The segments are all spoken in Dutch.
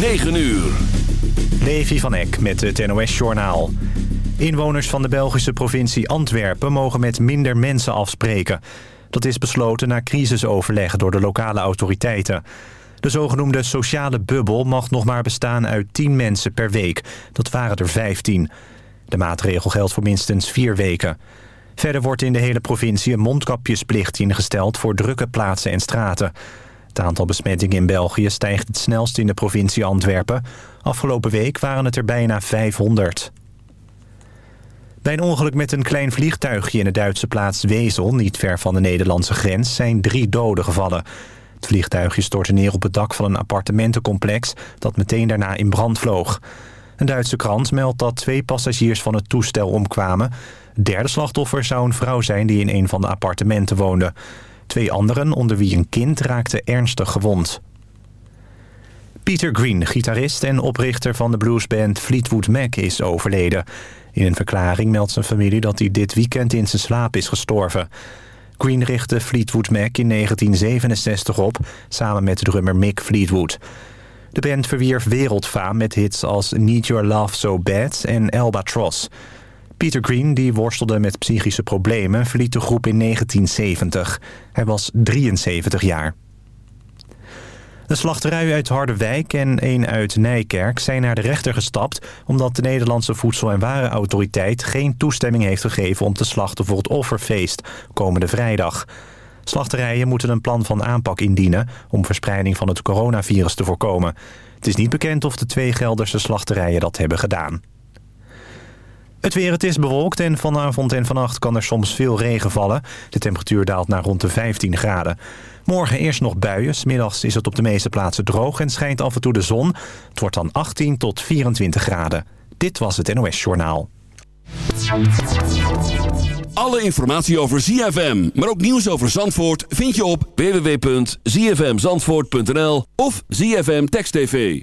9 uur. Levi van Eck met het NOS-journaal. Inwoners van de Belgische provincie Antwerpen mogen met minder mensen afspreken. Dat is besloten na crisisoverleg door de lokale autoriteiten. De zogenoemde sociale bubbel mag nog maar bestaan uit 10 mensen per week. Dat waren er 15. De maatregel geldt voor minstens vier weken. Verder wordt in de hele provincie een mondkapjesplicht ingesteld... voor drukke plaatsen en straten. Het aantal besmettingen in België stijgt het snelst in de provincie Antwerpen. Afgelopen week waren het er bijna 500. Bij een ongeluk met een klein vliegtuigje in de Duitse plaats Wezel... niet ver van de Nederlandse grens, zijn drie doden gevallen. Het vliegtuigje stortte neer op het dak van een appartementencomplex... dat meteen daarna in brand vloog. Een Duitse krant meldt dat twee passagiers van het toestel omkwamen. Het derde slachtoffer zou een vrouw zijn die in een van de appartementen woonde. Twee anderen, onder wie een kind, raakten ernstig gewond. Peter Green, gitarist en oprichter van de bluesband Fleetwood Mac, is overleden. In een verklaring meldt zijn familie dat hij dit weekend in zijn slaap is gestorven. Green richtte Fleetwood Mac in 1967 op, samen met drummer Mick Fleetwood. De band verwierf wereldfaam met hits als Need Your Love So Bad en Albatross. Peter Green, die worstelde met psychische problemen, verliet de groep in 1970. Hij was 73 jaar. Een slachterij uit Harderwijk en een uit Nijkerk zijn naar de rechter gestapt... omdat de Nederlandse Voedsel- en Warenautoriteit geen toestemming heeft gegeven... om te slachten voor het offerfeest komende vrijdag. Slachterijen moeten een plan van aanpak indienen... om verspreiding van het coronavirus te voorkomen. Het is niet bekend of de twee Gelderse slachterijen dat hebben gedaan. Het weer, het is bewolkt en vanavond en vannacht kan er soms veel regen vallen. De temperatuur daalt naar rond de 15 graden. Morgen eerst nog buien. Smiddags is het op de meeste plaatsen droog en schijnt af en toe de zon. Het wordt dan 18 tot 24 graden. Dit was het NOS Journaal. Alle informatie over ZFM, maar ook nieuws over Zandvoort... vind je op www.zfmzandvoort.nl of ZFM Text TV.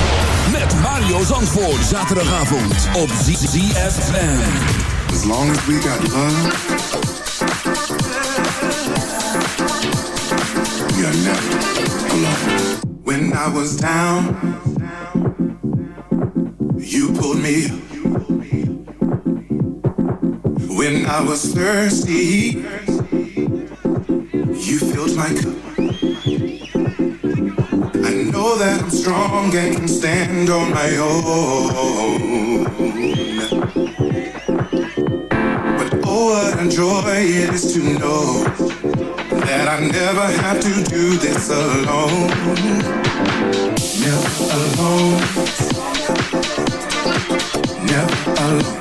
Mario Zandvoort. Zaterdagavond op ZFM. As long as we got love, we are never alone. When I was down, you pulled me. When I was thirsty, you filled my cup. Know that I'm strong and can stand on my own. But oh, what a joy it is to know that I never have to do this alone. Never alone. Never alone.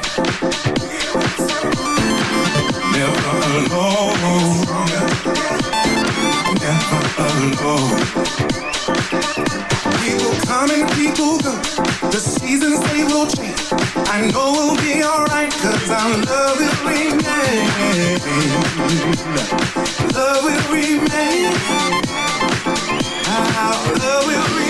Never alone. Never alone. People The seasons they will change. I know we'll be alright, cause our love will remain. Love will remain. Our love will remain.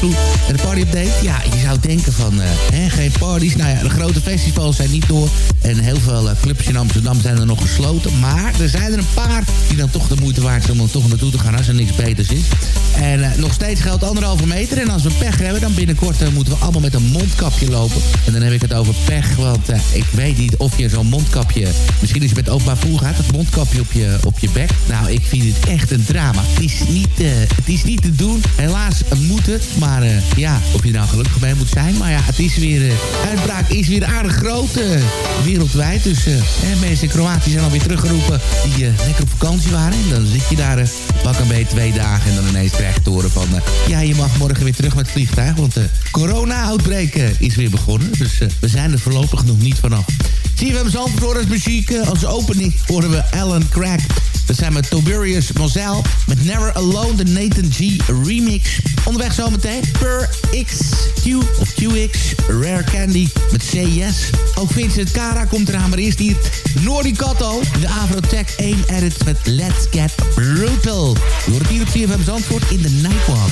En de party update, ja, je zou denken van, eh, hè, geen parties. Nou ja, de grote festivals zijn niet door. En heel veel eh, clubs in Amsterdam zijn er nog gesloten. Maar er zijn er een paar die dan toch de moeite waard zijn om er toch naartoe te gaan als er niks beters is. En eh, nog steeds geldt anderhalve meter. En als we pech hebben, dan binnenkort eh, moeten we allemaal met een mondkapje lopen. En dan heb ik het over pech, want ik weet niet of je zo'n mondkapje... Misschien als je met openbaar voer gaat, dat mondkapje op je, op je bek. Nou, ik vind het echt een drama. Het is niet, het is niet te doen. Helaas moet het. Maar ja, of je nou gelukkig mee moet zijn. Maar ja, het is weer... uitbraak is weer aardig groot wereldwijd. Dus eh, hè, mensen in Kroatië zijn alweer teruggeroepen die eh, lekker op vakantie waren. En dan zit je daar eh, pak een beetje twee dagen en dan ineens krijg je te horen van... eh, ja, je mag morgen weer terug met het vliegtuig, want de corona-outbreak eh, is weer begonnen. Dus eh, we zijn er voorlopig nog niet vanaf. CFM Zandvoort muziek. eh, als opening horen we Alan Craig. Dat zijn met Toberius Moselle met Never Alone, de Nathan G remix. Onderweg zometeen Per XQ of QX, Rare Candy met Yes. Ook Vincent Cara komt eraan, maar eerst hier Nordi Kato. De Avrotech 1 edit met Let's Get Brutal. Hoort het hier op CFM Zandvoort in de Nightwalk.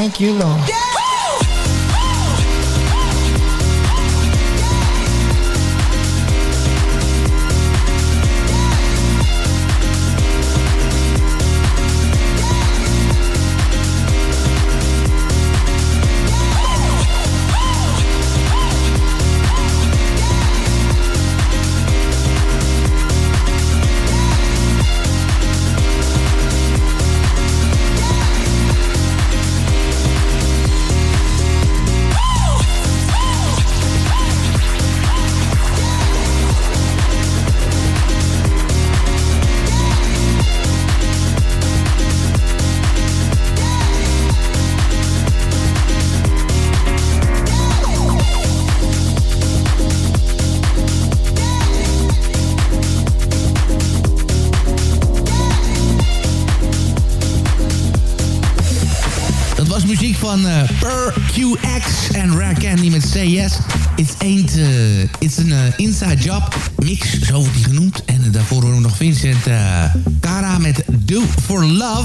Thank you, Lord. Yeah.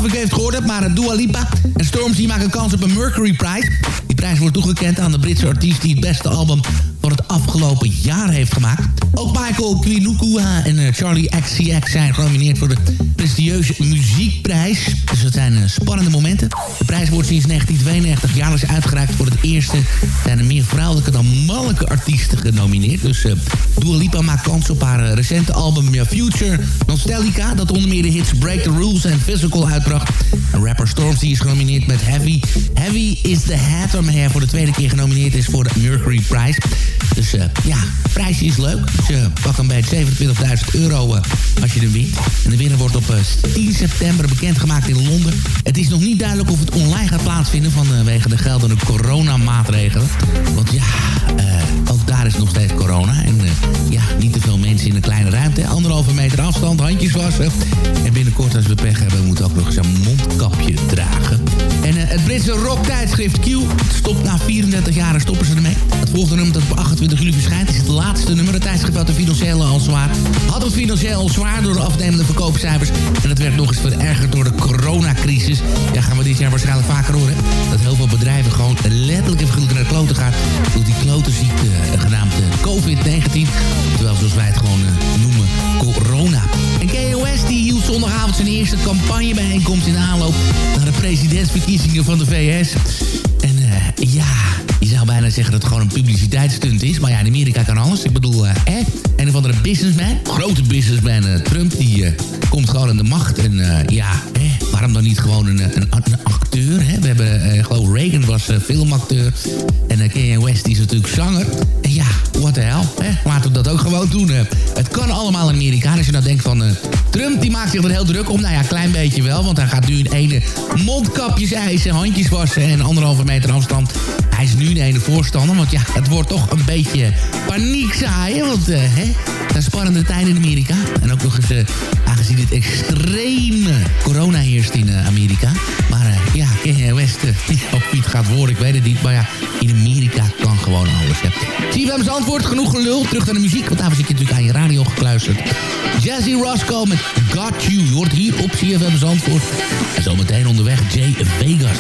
ik heeft gehoord heb maar Dua Lipa en Stormzy maken kans op een Mercury Prize. Die prijs wordt toegekend aan de Britse artiest die het beste album van het afgelopen jaar heeft gemaakt. Ook Michael Quinuku en eh, Charlie XCX zijn genomineerd voor de prestigieuze muziekprijs. Dus dat zijn eh, spannende momenten. De prijs wordt sinds 1992 jaarlijks uitgereikt voor het eerste. zijn er meer vrouwelijke dan mannelijke artiesten genomineerd. Dus uh, Dua Lipa maakt kans op haar recente album Future Nostalgica... dat onder meer de hits Break the Rules en Physical uitbracht. En rapper Stormzy is genomineerd met Heavy. Heavy is the Hat, waarmee hij voor de tweede keer genomineerd is voor de Mercury Prize. Dus uh, ja, prijsje is leuk. Dus pak hem bij 27.000 euro als je hem wint. En de winnaar wordt op 10 september bekendgemaakt in Londen. Het is nog niet duidelijk of het online gaat plaatsvinden vanwege de geldende coronamaatregelen. Want ja, ook daar is nog steeds corona. En ja, niet te veel mensen in een kleine ruimte. Anderhalve meter afstand, handjes wassen. En binnenkort als we pech hebben, moeten ook nog eens een mondkapje dragen. En het Britse rocktijdschrift Q stopt na 34 jaar stoppen ze ermee. Het volgende nummer dat op 28 juli verschijnt is het laatste nummer. Het tijdschrift had de financiële al zwaar. Had het financieel al zwaar door de afnemende verkoopcijfers. En het werd nog eens verergerd door de coronacrisis. Ja, gaan we dit jaar waarschijnlijk vaker horen. Dat heel veel bedrijven gewoon letterlijk in figuurlijk naar de kloten gaan. Door die klotenziekte uh, genaamd uh, COVID-19. Terwijl zoals wij het gewoon uh, noemen, corona. En KOS die hield zondagavond zijn eerste campagnebijeenkomst in aanloop naar de presidentsverkiezingen van de VS. En ja, je zou bijna zeggen dat het gewoon een publiciteitsstunt is. Maar ja, in Amerika kan alles. Ik bedoel, eh, een of andere businessman, grote businessman uh, Trump, die uh, komt gewoon aan de macht. En ja, eh, waarom dan niet gewoon een, een, acteur? Hè? We hebben, ik geloof Reagan was filmacteur. En Kanye West is natuurlijk zanger. En ja, what the hell? Hè? Laten we dat ook gewoon doen. het kan allemaal in Amerika. Als je nou denkt van... Trump die maakt zich er heel druk om. Nou ja, klein beetje wel. Want hij gaat nu in ene mondkapjes eisen, handjes wassen en anderhalve meter afstand. Hij is nu de ene voorstander. Want ja, het wordt toch een beetje paniek zaaien. Want uh, hè, zijn spannende tijden in Amerika. En ook nog eens uh, aangezien het extreme corona in uh, Amerika. Maar uh, ja, Kanye West, of wie het gaat worden, ik weet het niet. Maar ja, in Amerika kan gewoon alles. Hè. Hem antwoord? Genoeg gelul. Terug naar de muziek, want daarvoor zit je natuurlijk aan je radio gekluisterd. Jazzy Roscoe met Got You. Je hoort hier op CFM Zandvoort. En zometeen onderweg Jay Vegas.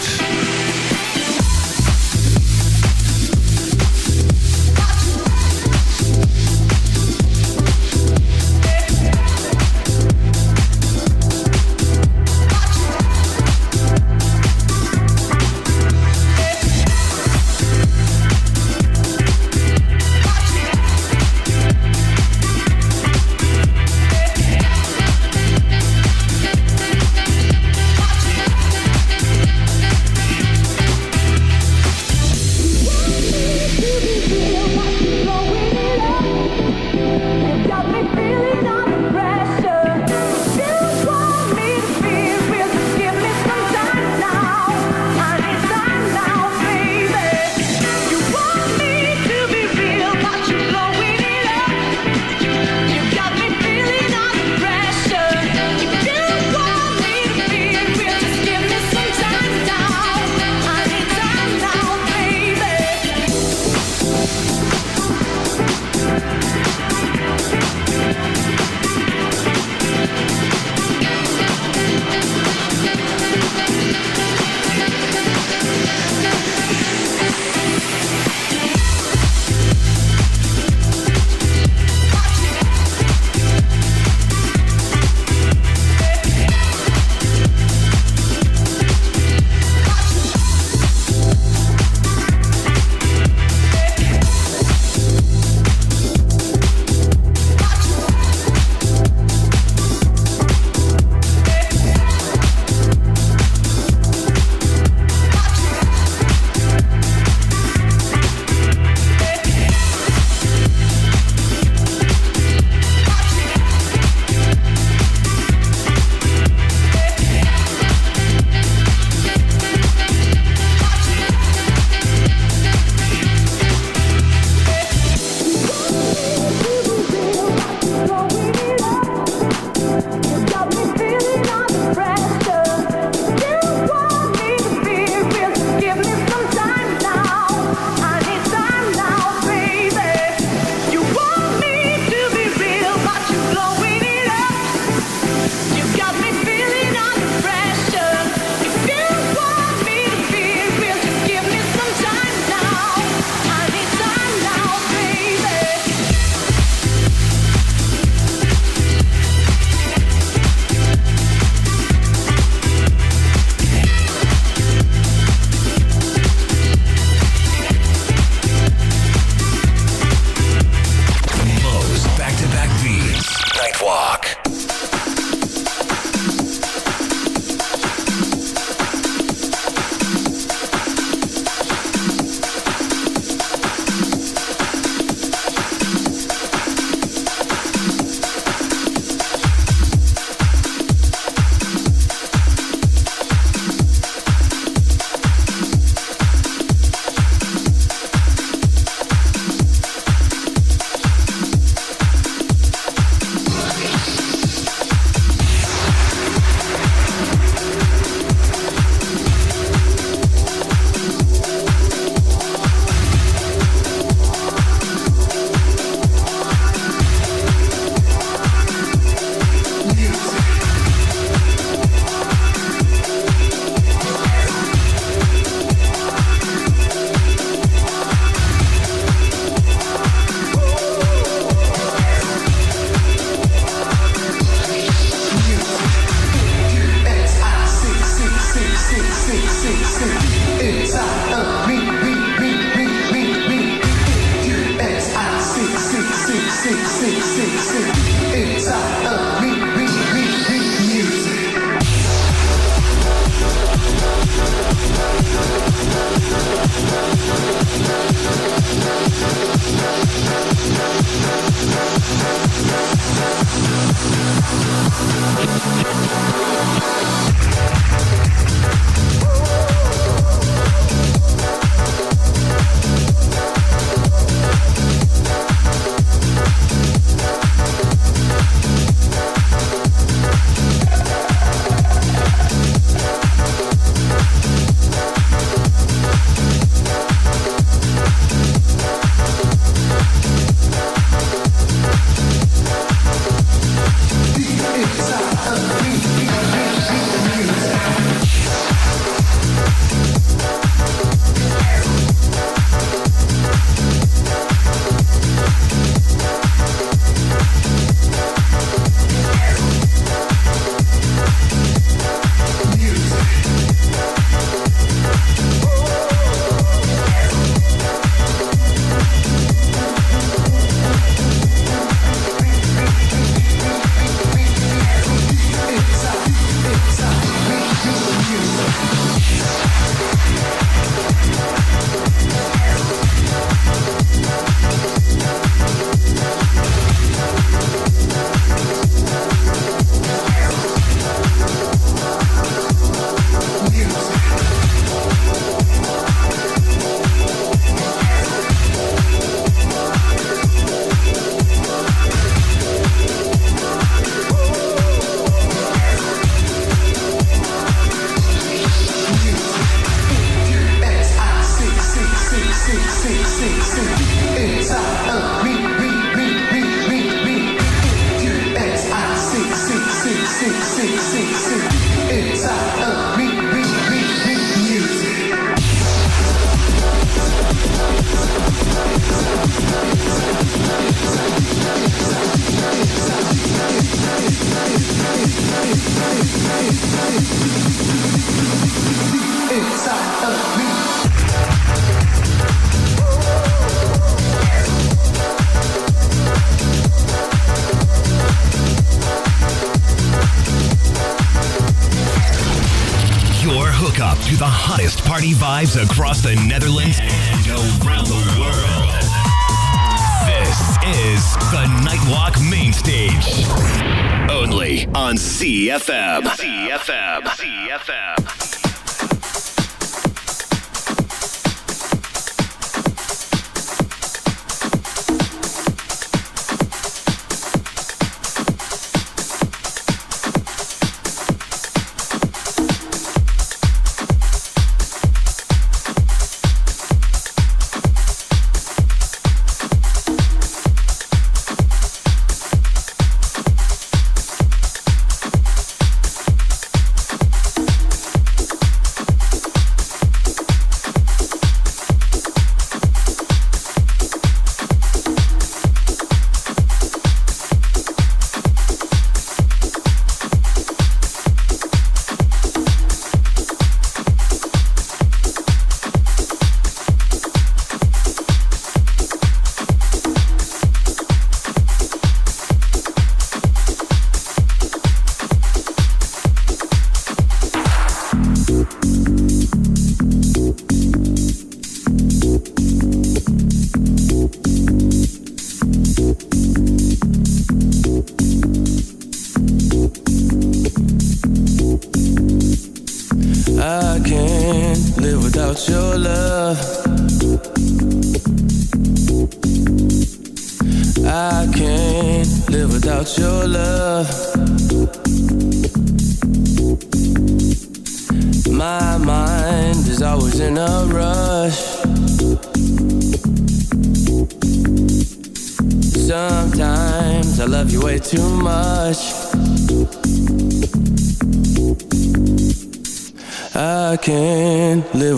lives across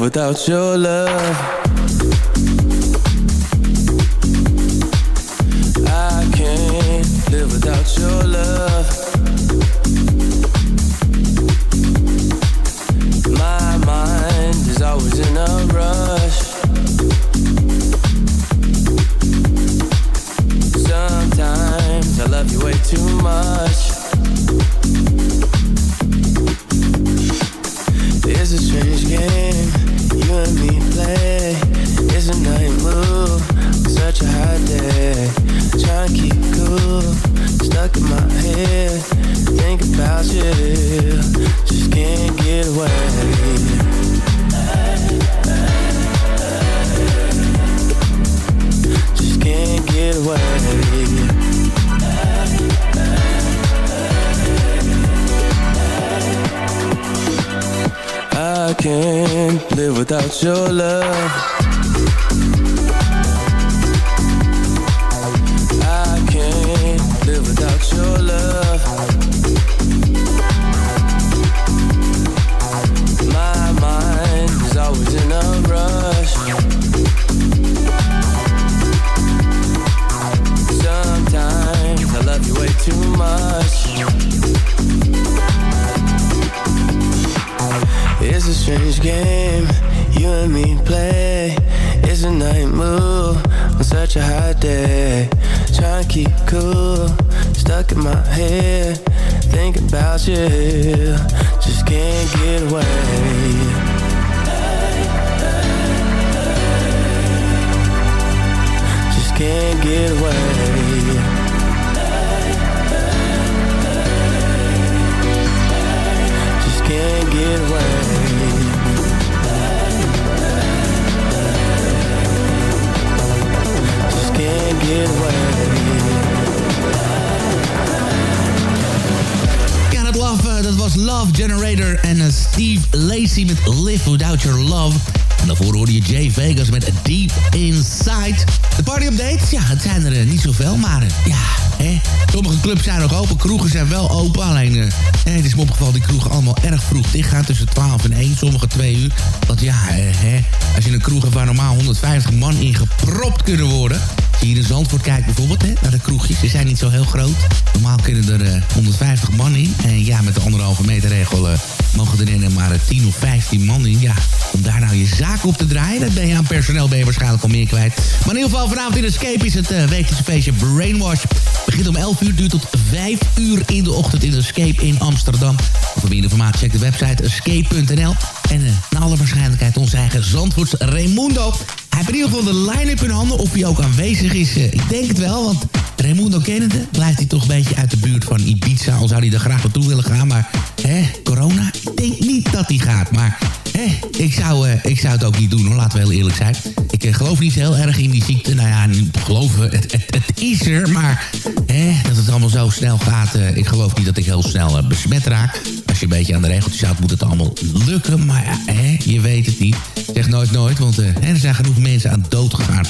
without your love. stuck in my head. Think about you, just can't get away. Just can't get away. I can't live without your love a hot day. Trying to keep cool, stuck in my head. Thinking about you, just can't get away. Just can't get away. Just can't get away get away. Dat uh, dat was Love Generator en uh, Steve Lacey met Live Without Your Love. En daarvoor hoorde je Jay Vegas met Deep Inside. De party-updates, ja, het zijn er uh, niet zoveel, maar ja, hè? Sommige clubs zijn nog open, kroegen zijn wel open. Alleen eh, het is me opgevallen die kroegen allemaal erg vroeg dicht gaan. Tussen 12 en 1, sommige 2 uur. Want ja, eh, hè? als je een kroeg hebt waar normaal 150 man in gepropt kunnen worden... Hier in Zandvoort kijkt bijvoorbeeld hè, naar de kroegjes. Ze zijn niet zo heel groot. Normaal kunnen er eh, 150 man in. En ja, met de anderhalve meter regel eh, mogen er maar eh, 10 of 15 man in. Ja, om daar nou je zaak op te draaien, dat ben je aan personeel ben je waarschijnlijk al meer kwijt. Maar in ieder geval vanavond in Escape is het eh, wekelijkse feestje Brainwash. Begint om 11 uur, duurt tot 5 uur in de ochtend in Escape in Amsterdam. Voor meer informatie check de website escape.nl. En eh, naar alle waarschijnlijkheid onze eigen Zandvoorts Raimundo. Hij heeft in ieder geval de line-up in handen. Of hij ook aanwezig is, eh, ik denk het wel. Want Raimundo kennende blijft hij toch een beetje uit de buurt van Ibiza. Al zou hij er graag naartoe willen gaan. Maar hè, corona, ik denk niet dat hij gaat. Maar ik, zou, eh, ik zou het ook niet doen hoor, laten we heel eerlijk zijn. Ik eh, geloof niet heel erg in die ziekte. Nou ja, geloven, het, het, het is er. Maar dat het allemaal zo snel gaat. eh, ik geloof niet dat ik heel snel eh, besmet raak. Als je een beetje aan de regeltjes houdt, moet het allemaal lukken. Maar ja, je weet het niet. Zeg nooit nooit, want eh, er zijn genoeg mensen aan dood gegaan.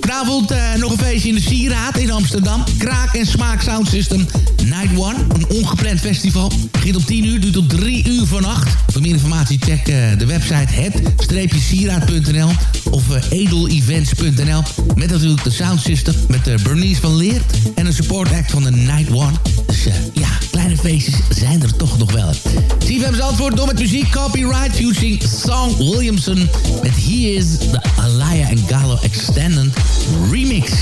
Vanavond eh, nog een feestje in de Sieraad in Amsterdam. Kraak en Smaak Sound System Night One. Een ongepland festival. Begint om 10 uur, duurt tot 3 uur vannacht. Voor meer informatie check eh, de website het-sieraad.nl of eh, edelevents.nl. Met natuurlijk de Sound System met eh, Bernice van Leert. En een support act van de Night One. Dus eh, ja, kleine feestjes zijn er toch nog wel. CFM's antwoord door met muziek. Copyright featuring Song Williamson. Met He Is the Alaya and Gallo Extended Remix.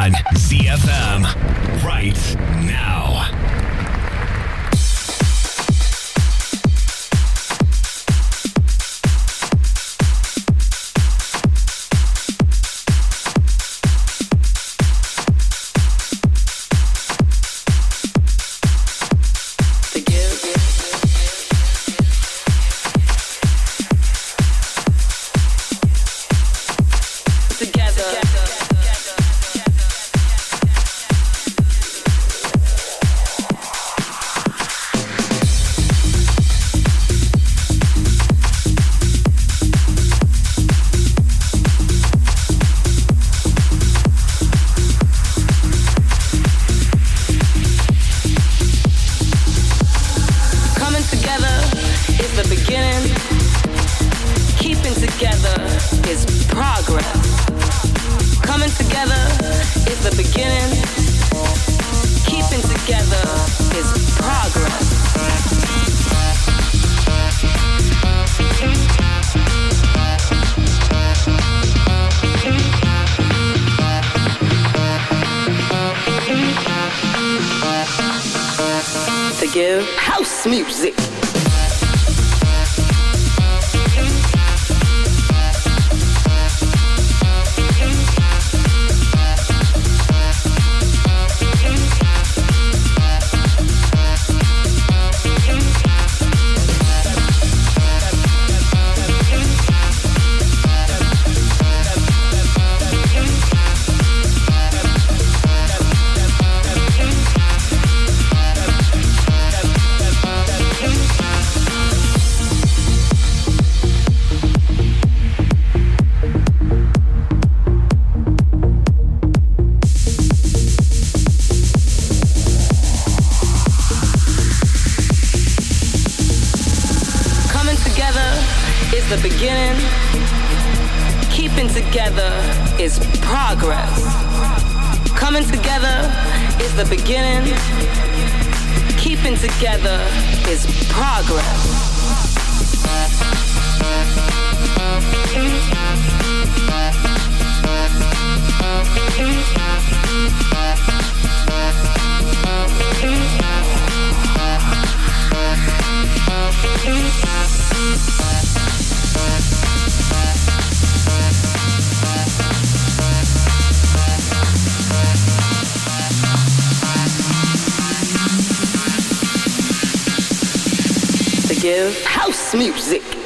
on CL. the beginning. Keeping together is progress. Coming together is the beginning. Keeping together is progress. to give house music. give house music.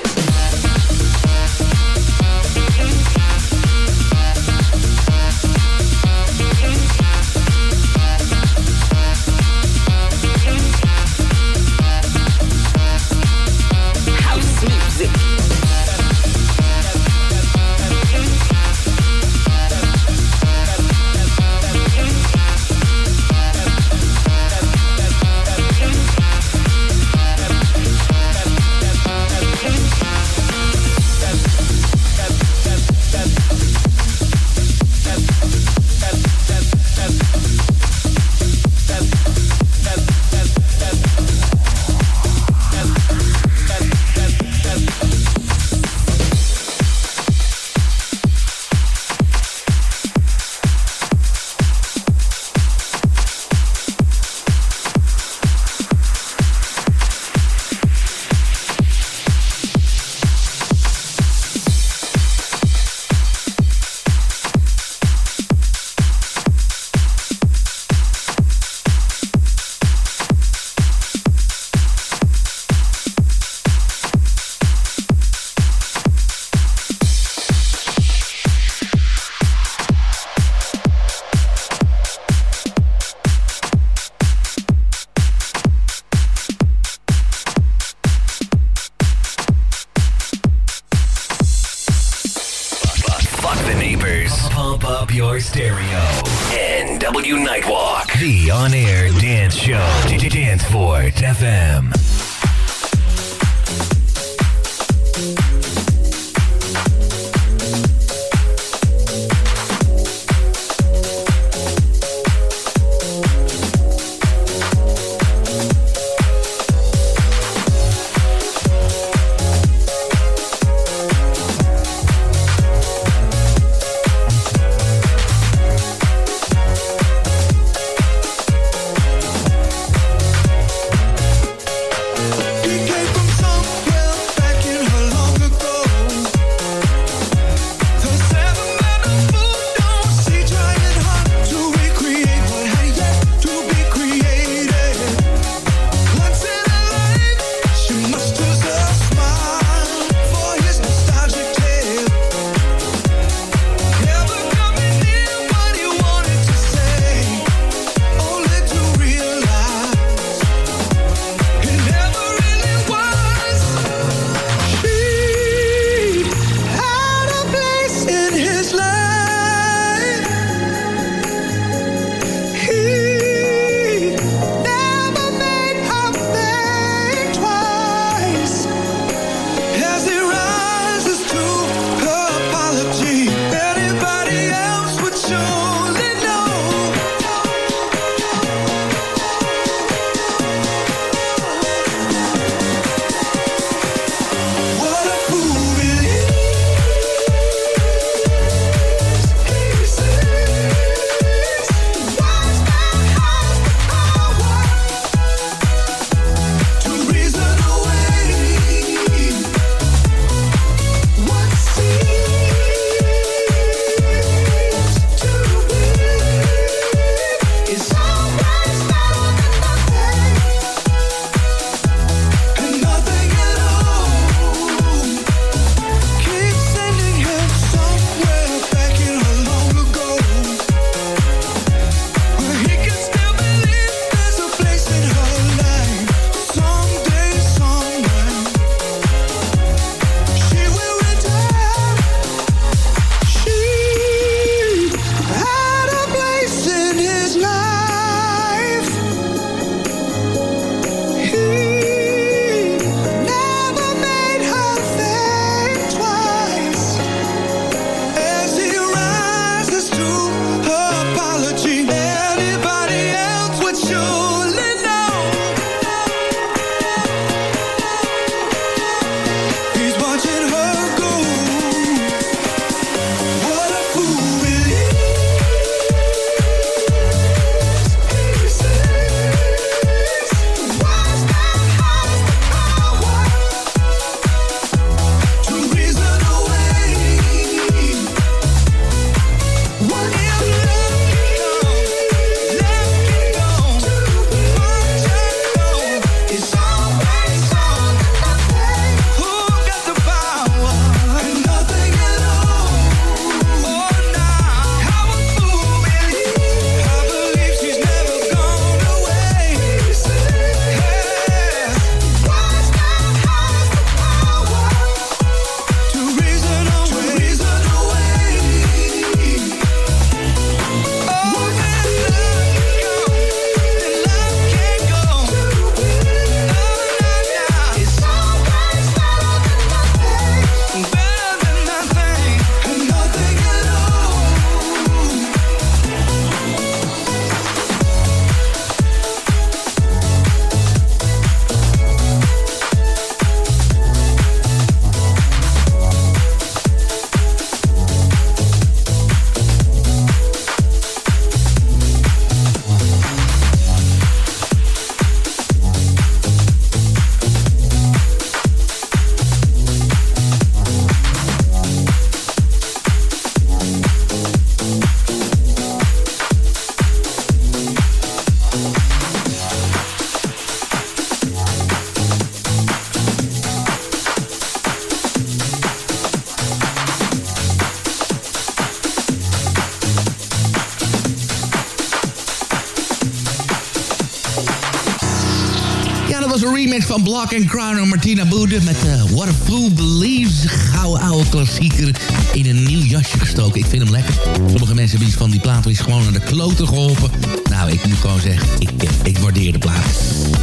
Van Block and Crown en Martina Boede... met eh, What a Fool Believes. Gouden oude klassieker in een nieuw jasje gestoken. Ik vind hem lekker. Sommige mensen hebben iets van die plaat is gewoon naar de kloten geholpen. Nou, ik moet gewoon zeggen, ik, eh, ik waardeer de plaat.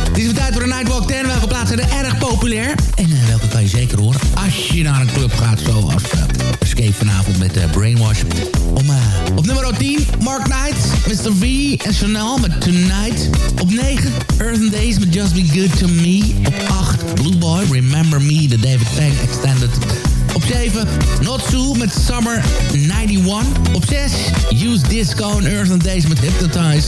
Het is weer tijd voor de Nightwalk 10. Welke plaatsen zijn er erg populair? En eh, welke kan je zeker horen als je naar een club gaat zoals eh, Escape vanavond met eh, Brainwash. Om, eh, op nummer 10, Mark Knight, Mr. V en Chanel met Tonight. Op 9, Earth and Days met Just Be Good To Me. Op 8, Blue Boy, Remember Me, de David Pang Extended. Op 7, Not Sue met Summer 91. Op 6, Use Disco en Earth and Days met Hypnotize.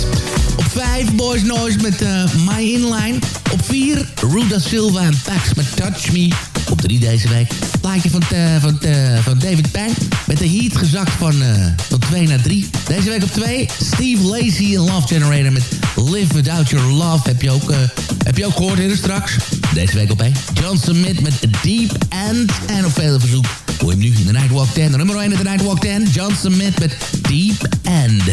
Op 5, Boys Noise met eh, My Inline. Op 4, Ruda Silva en Pax met Touch Me. Op 3 deze week, plaatje van, eh, van, eh, van David Pang. Met de heat gezakt van, eh, van 2 naar 3. Deze week op 2, Steve Lacy en Love Generator met Live Without Your Love. Heb je ook, eh, heb je ook gehoord eerder straks? Deze week op 1, John Smith met Deep End. En nog vele verzoek. Hoor je hem nu in de Nightwalk 10. De nummer 1 in de Nightwalk 10, John Smith met Deep End.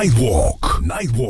Nightwalk. Nightwalk.